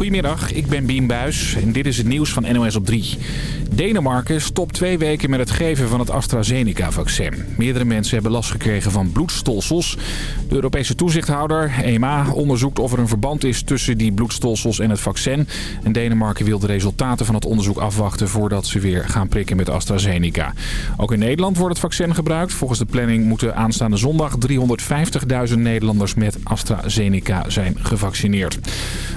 Goedemiddag, ik ben Bien Buis en dit is het nieuws van NOS op 3. Denemarken stopt twee weken met het geven van het AstraZeneca-vaccin. Meerdere mensen hebben last gekregen van bloedstolsels. De Europese toezichthouder, EMA, onderzoekt of er een verband is tussen die bloedstolsels en het vaccin. En Denemarken wil de resultaten van het onderzoek afwachten voordat ze weer gaan prikken met AstraZeneca. Ook in Nederland wordt het vaccin gebruikt. Volgens de planning moeten aanstaande zondag 350.000 Nederlanders met AstraZeneca zijn gevaccineerd.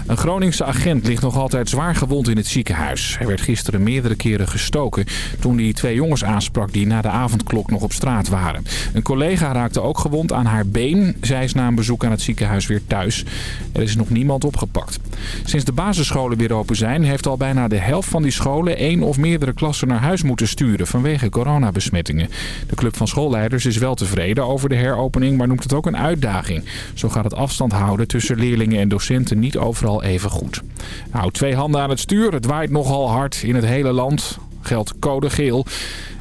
Een Groningse agent ligt nog altijd zwaar gewond in het ziekenhuis. Hij werd gisteren meerdere keren gestoken toen hij twee jongens aansprak die na de avondklok nog op straat waren. Een collega raakte ook gewond aan haar been. Zij is na een bezoek aan het ziekenhuis weer thuis. Er is nog niemand opgepakt. Sinds de basisscholen weer open zijn heeft al bijna de helft van die scholen één of meerdere klassen naar huis moeten sturen vanwege coronabesmettingen. De club van schoolleiders is wel tevreden over de heropening, maar noemt het ook een uitdaging. Zo gaat het afstand houden tussen leerlingen en docenten niet overal even goed. Nou, twee handen aan het stuur. Het waait nogal hard in het hele land. Geldt code geel.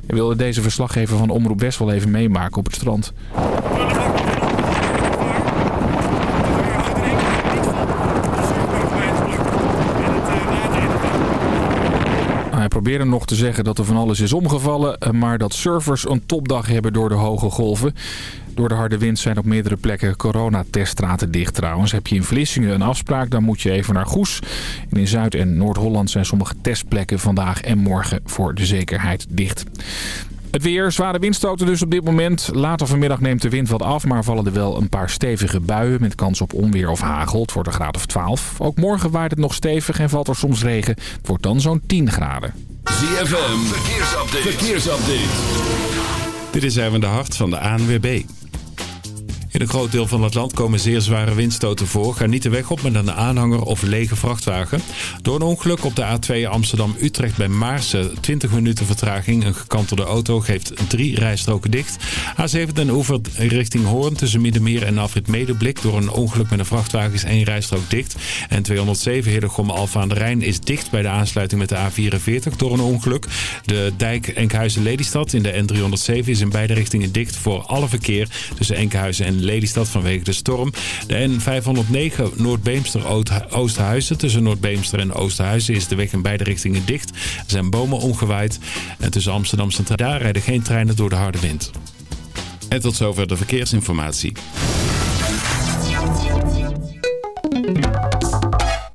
We wilde deze verslaggever van Omroep West wel even meemaken op het strand. Hij probeerde nog te zeggen dat er van alles is omgevallen, maar dat surfers een topdag hebben door de hoge golven. Door de harde wind zijn op meerdere plekken coronateststraten dicht trouwens. Heb je in Vlissingen een afspraak, dan moet je even naar Goes. En in Zuid- en Noord-Holland zijn sommige testplekken vandaag en morgen voor de zekerheid dicht. Het weer, zware windstoten dus op dit moment. Later vanmiddag neemt de wind wat af, maar vallen er wel een paar stevige buien met kans op onweer of hagel. Het wordt een graad of 12. Ook morgen waait het nog stevig en valt er soms regen. Het wordt dan zo'n 10 graden. ZFM, verkeersupdate. verkeersupdate. Dit is even de hart van de ANWB. In een groot deel van het land komen zeer zware windstoten voor. Ga niet de weg op met een aanhanger of lege vrachtwagen. Door een ongeluk op de A2 Amsterdam-Utrecht bij Maarsen. 20 minuten vertraging. Een gekantelde auto geeft drie rijstroken dicht. A7 Den Oever richting Hoorn tussen Middenmeer en Afrit Medeblik. Door een ongeluk met een vrachtwagen is één rijstrook dicht. En 207 Hillegom Alfa aan de Rijn is dicht bij de aansluiting met de A44 door een ongeluk. De dijk Enkhuizen-Lelystad in de N307 is in beide richtingen dicht voor alle verkeer tussen Enkhuizen en Lelystad vanwege de storm. De N509 Noord-Beemster-Oosterhuizen. Tussen Noord-Beemster en Oosterhuizen is de weg in beide richtingen dicht. Er zijn bomen omgewaaid. En tussen Amsterdam Centraal daar rijden geen treinen door de harde wind. En tot zover de verkeersinformatie.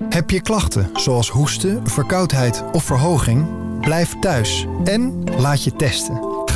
Heb je klachten zoals hoesten, verkoudheid of verhoging? Blijf thuis en laat je testen.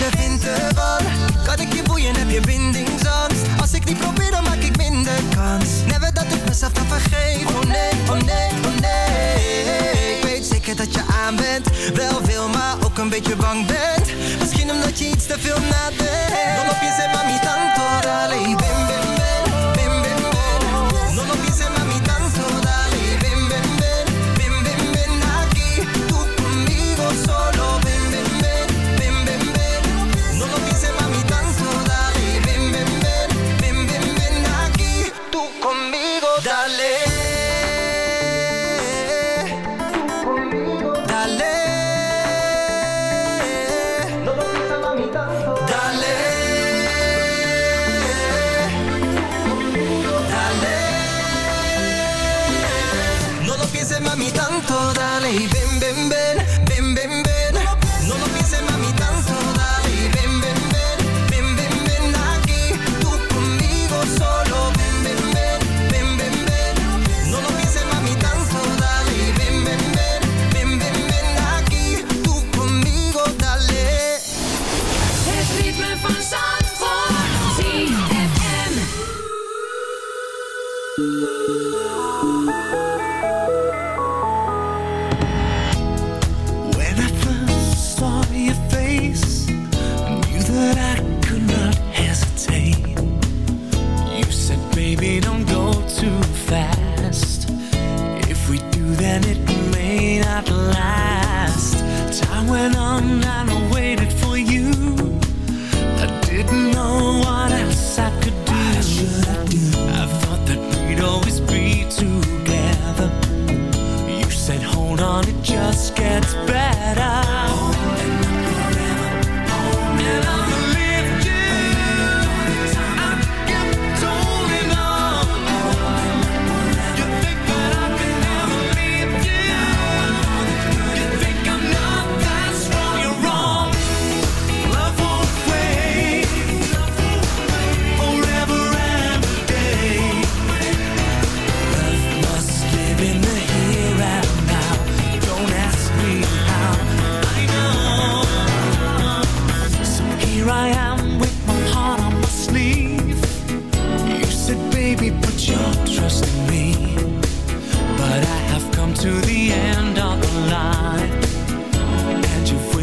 Je vindt ervan. Kan ik je boeien, heb je bindingsangst? Als ik niet probeer, dan maak ik minder kans. Never dat ik mezelf dan vergeef. Oh nee, oh nee, oh nee. Ik weet zeker dat je aan bent. Wel veel, maar ook een beetje bang bent. Misschien omdat je iets te veel nadenkt. Dan op je zet mami baby.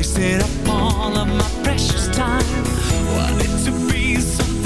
wasted up all of my precious time. Wanted to be so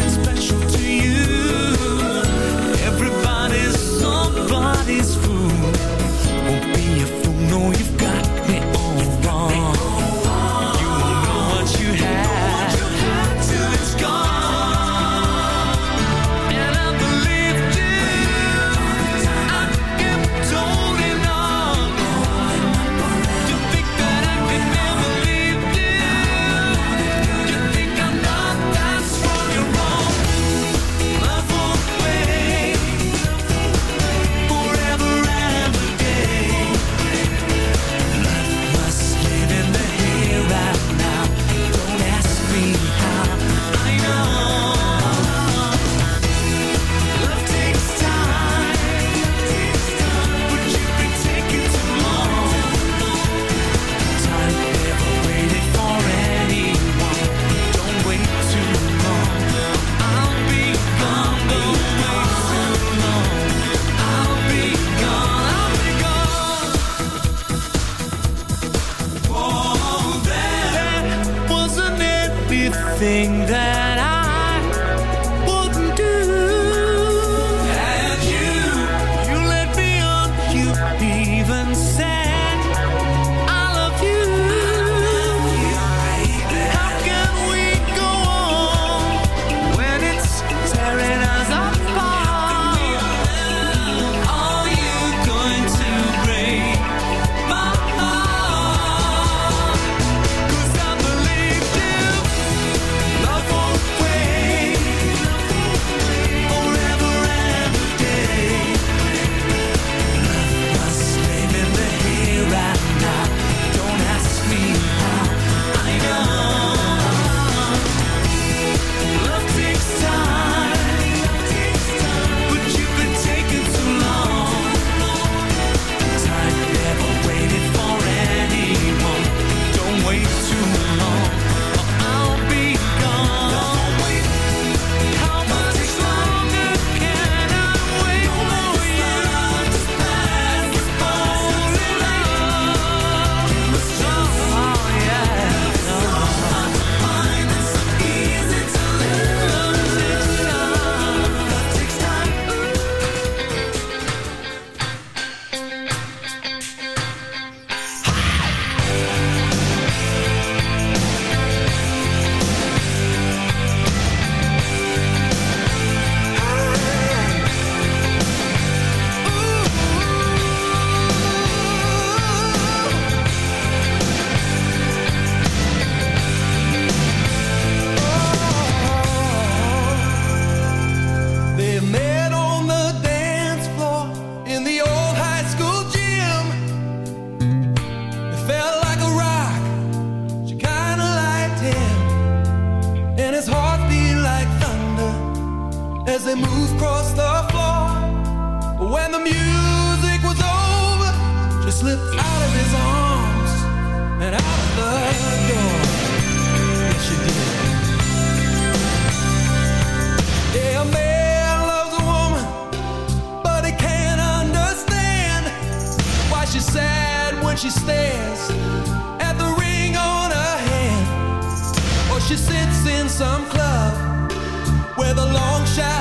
some club where the long shadow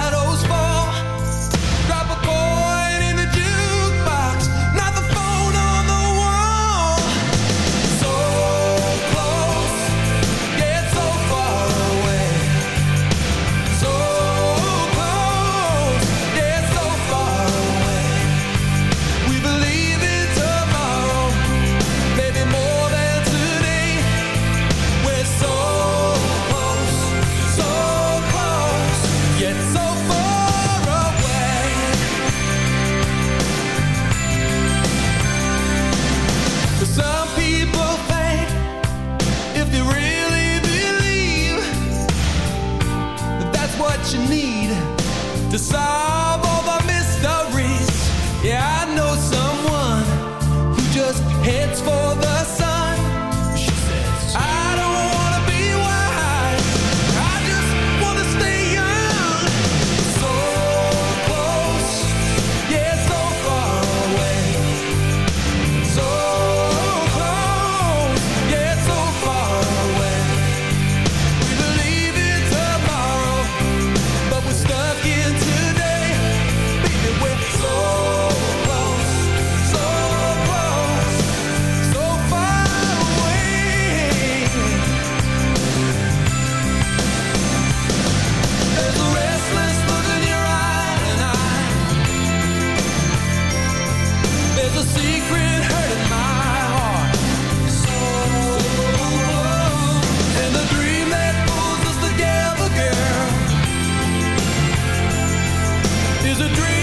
dream.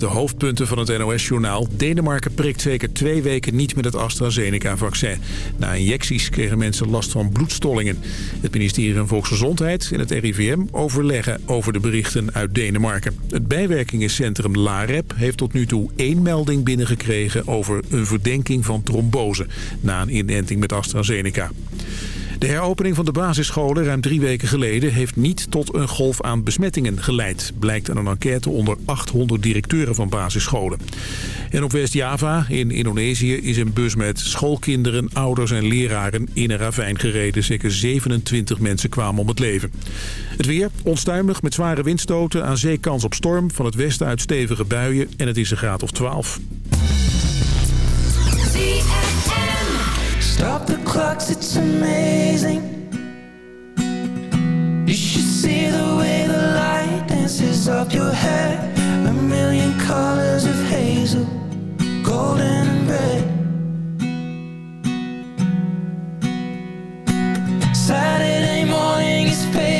De hoofdpunten van het NOS-journaal. Denemarken prikt zeker twee weken niet met het AstraZeneca-vaccin. Na injecties kregen mensen last van bloedstollingen. Het ministerie van Volksgezondheid en het RIVM overleggen over de berichten uit Denemarken. Het bijwerkingencentrum LAREP heeft tot nu toe één melding binnengekregen... over een verdenking van trombose na een inenting met AstraZeneca. De heropening van de basisscholen ruim drie weken geleden... heeft niet tot een golf aan besmettingen geleid. Blijkt aan een enquête onder 800 directeuren van basisscholen. En op West-Java in Indonesië is een bus met schoolkinderen, ouders en leraren... in een ravijn gereden. Zeker 27 mensen kwamen om het leven. Het weer onstuimig met zware windstoten. Aan zee kans op storm. Van het westen uit stevige buien. En het is een graad of 12. Stop the it's amazing. You should see the way the light dances up your hair. A million colors of hazel, golden and red. Saturday morning is fading.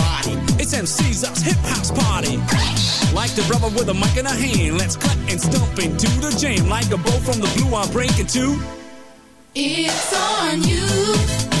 It's MC's hip house party. Like the brother with a mic in a hand, let's cut and stomp into the jam. Like a bow from the blue, I'm breaking two. It's on you.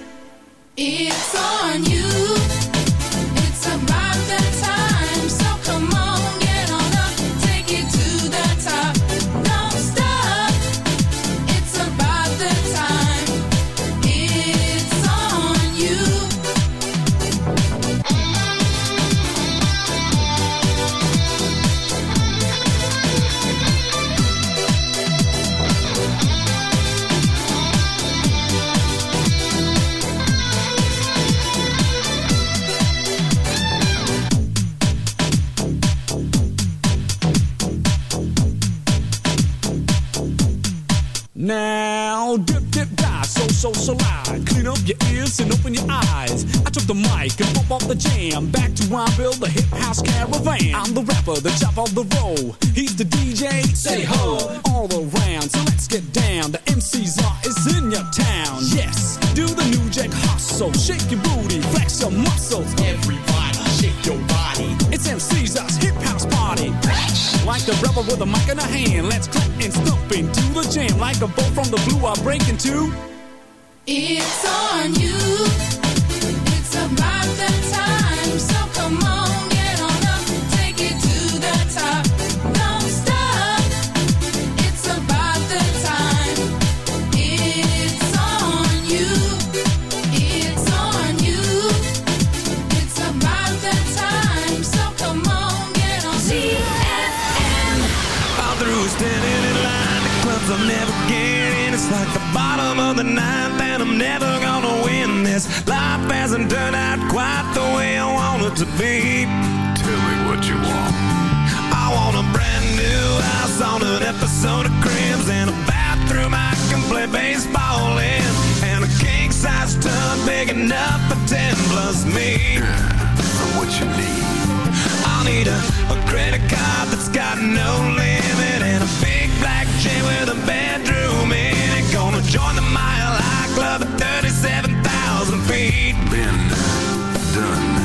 It's on you. It's about that time. Mic pump up the jam. Back to where I build the hip house caravan. I'm the rapper, the top of the roll. No limit and a big black chain with a bedroom in it. Gonna join the Mile High Club at 37,000 feet. Been done.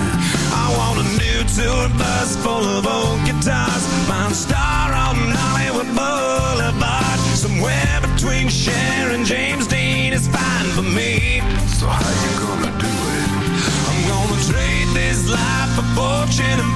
I want a new tour bus full of old guitars. Mine star on Hollywood Boulevard. Somewhere between Cher and James Dean is fine for me. So how you gonna do it? I'm gonna trade this life for fortune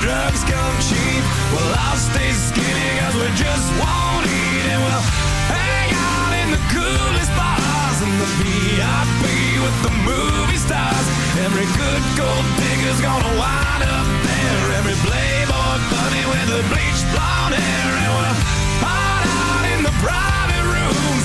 drugs come cheap. Well, I'll stay skinny cause we just won't eat and we'll hang out in the coolest bars in the VIP with the movie stars. Every good gold digger's gonna wind up there. Every playboy bunny with the bleached blonde hair. And we'll hide out in the private rooms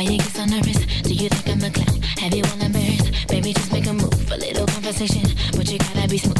Why you get so nervous? Do you think I'm a clown? Have you all embarrassed? Baby, just make a move, a little conversation, but you gotta be smooth.